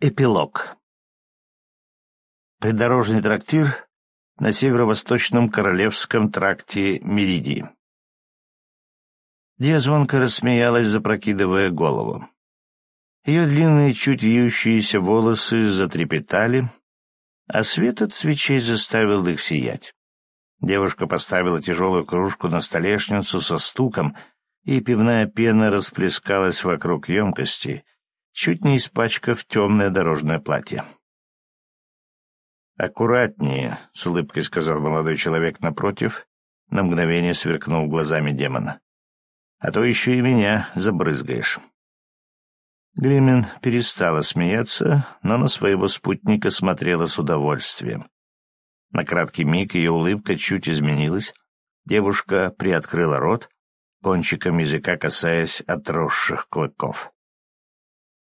Эпилог. Придорожный трактир на северо-восточном королевском тракте Меридии. Дия рассмеялась, запрокидывая голову. Ее длинные, чуть вьющиеся волосы затрепетали, а свет от свечей заставил их сиять. Девушка поставила тяжелую кружку на столешницу со стуком, и пивная пена расплескалась вокруг емкости — чуть не испачкав темное дорожное платье. «Аккуратнее», — с улыбкой сказал молодой человек напротив, на мгновение сверкнув глазами демона. «А то еще и меня забрызгаешь». Гримин перестала смеяться, но на своего спутника смотрела с удовольствием. На краткий миг ее улыбка чуть изменилась. Девушка приоткрыла рот, кончиком языка касаясь отросших клыков.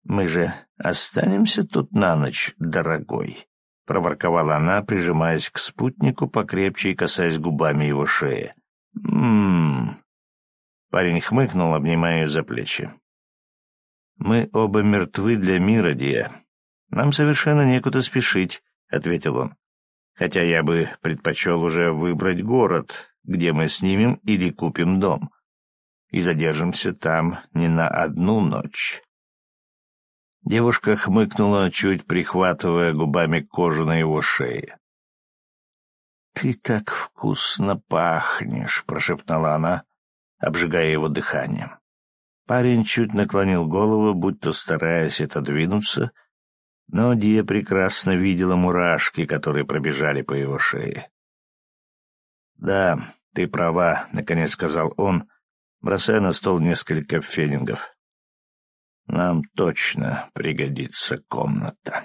«Мы же останемся тут на ночь, дорогой», — проворковала она, прижимаясь к спутнику покрепче и касаясь губами его шеи. «М-м-м». Парень хмыкнул, обнимая ее за плечи. «Мы оба мертвы для мира, Дия. Нам совершенно некуда спешить», — ответил он. «Хотя я бы предпочел уже выбрать город, где мы снимем или купим дом. И задержимся там не на одну ночь». Девушка хмыкнула, чуть прихватывая губами кожу на его шее. «Ты так вкусно пахнешь», — прошептала она, обжигая его дыханием. Парень чуть наклонил голову, будто стараясь отодвинуться, но Дия прекрасно видела мурашки, которые пробежали по его шее. «Да, ты права», — наконец сказал он, бросая на стол несколько фенингов. Нам точно пригодится комната.